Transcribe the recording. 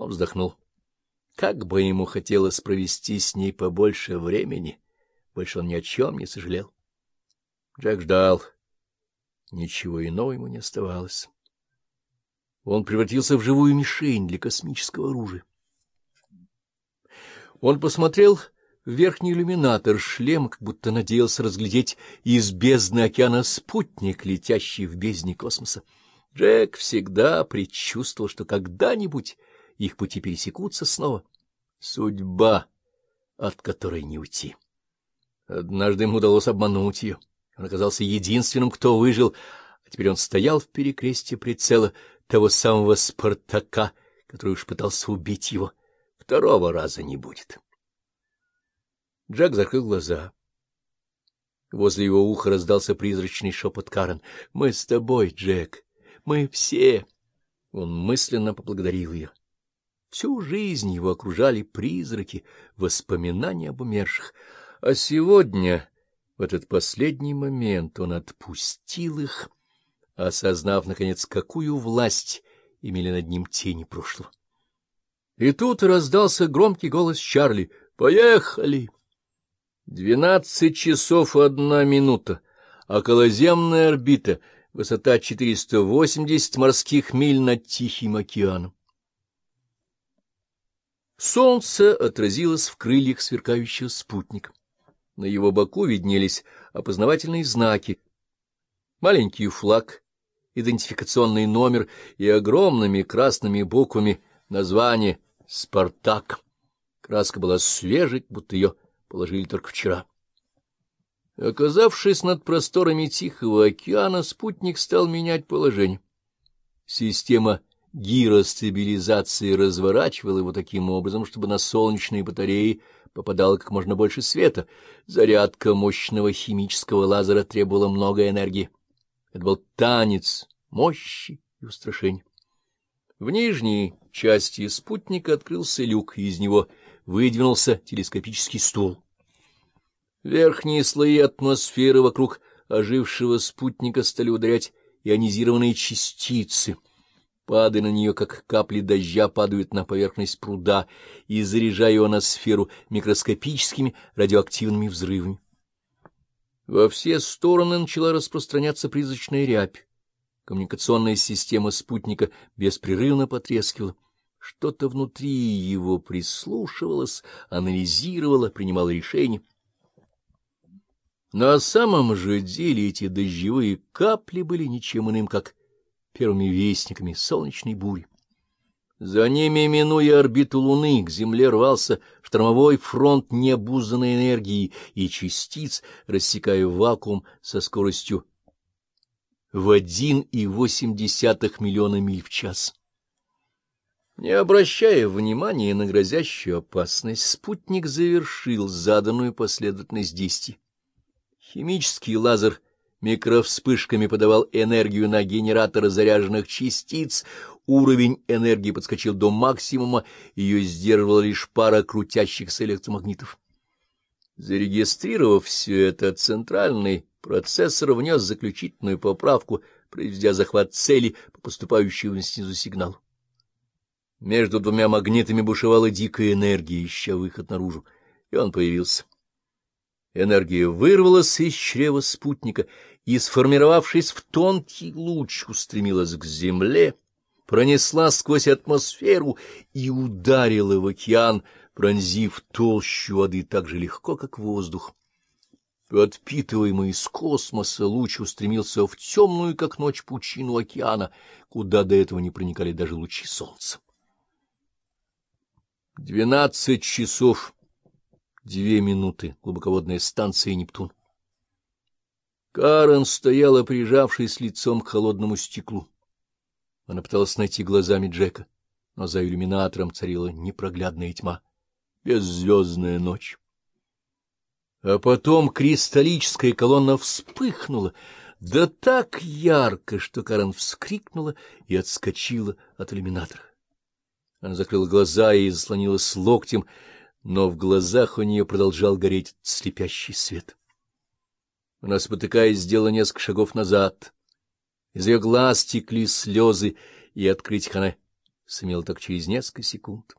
Он вздохнул. Как бы ему хотелось провести с ней побольше времени, больше он ни о чем не сожалел. Джек ждал. Ничего иного ему не оставалось. Он превратился в живую мишень для космического оружия. Он посмотрел в верхний иллюминатор шлем, как будто надеялся разглядеть из бездны океана спутник, летящий в бездне космоса. Джек всегда предчувствовал, что когда-нибудь их пути пересекутся снова. Судьба, от которой не уйти. Однажды ему удалось обмануть ее. Он оказался единственным, кто выжил, а теперь он стоял в перекрестье прицела того самого Спартака, который уж пытался убить его. Второго раза не будет. Джек закрыл глаза. Возле его уха раздался призрачный шепот Карен. — Мы с тобой, Джек. Мы все. Он мысленно поблагодарил ее. Всю жизнь его окружали призраки, воспоминания об умерших. А сегодня, в этот последний момент, он отпустил их, осознав, наконец, какую власть имели над ним тени прошлого. И тут раздался громкий голос Чарли. «Поехали!» Двенадцать часов одна минута. Околоземная орбита — высота 480 морских миль над Тихим океаном. Солнце отразилось в крыльях сверкающего спутника. На его боку виднелись опознавательные знаки, маленький флаг, идентификационный номер и огромными красными буквами название «Спартак». Краска была свежей, будто ее положили только вчера. Оказавшись над просторами Тихого океана, спутник стал менять положение. Система гиростабилизации разворачивала его таким образом, чтобы на солнечные батареи попадало как можно больше света. Зарядка мощного химического лазера требовала много энергии. Это был танец мощи и устрашения. В нижней части спутника открылся люк, и из него выдвинулся телескопический стул. Верхние слои атмосферы вокруг ожившего спутника стали ударять ионизированные частицы, падая на нее, как капли дождя падают на поверхность пруда, и заряжая ионосферу микроскопическими радиоактивными взрывами. Во все стороны начала распространяться призрачная рябь. Коммуникационная система спутника беспрерывно потрескивала. Что-то внутри его прислушивалось, анализировало, принимало решения. На самом же деле эти дождевые капли были ничем иным, как первыми вестниками солнечной бури. За ними, минуя орбиту Луны, к Земле рвался штормовой фронт необузданной энергии и частиц, рассекая вакуум со скоростью в 1,8 миллиона миль в час. Не обращая внимания на грозящую опасность, спутник завершил заданную последовательность действий. Химический лазер микровспышками подавал энергию на генераторы заряженных частиц, уровень энергии подскочил до максимума, ее сдерживала лишь пара крутящихся электромагнитов. Зарегистрировав все это, центральный процессор внес заключительную поправку, произведя захват цели по поступающему снизу сигналу. Между двумя магнитами бушевала дикая энергия, ища выход наружу, и он появился. Энергия вырвалась из чрева спутника и, сформировавшись в тонкий луч, устремилась к земле, пронесла сквозь атмосферу и ударила в океан, пронзив толщу воды так же легко, как воздух. Подпитываемый из космоса луч устремился в темную, как ночь, пучину океана, куда до этого не проникали даже лучи солнца. Двенадцать часов Две минуты. Глубоководная станция «Нептун». Карен стояла, прижавшись лицом к холодному стеклу. Она пыталась найти глазами Джека, но за иллюминатором царила непроглядная тьма, беззвездная ночь. А потом кристаллическая колонна вспыхнула, да так ярко, что Карен вскрикнула и отскочила от иллюминатора. Она закрыла глаза и заслонилась локтем, но в глазах у нее продолжал гореть слепящий свет. Она, спотыкаясь, сделала несколько шагов назад. Из ее глаз текли слезы, и открыть их она сумел так через несколько секунд.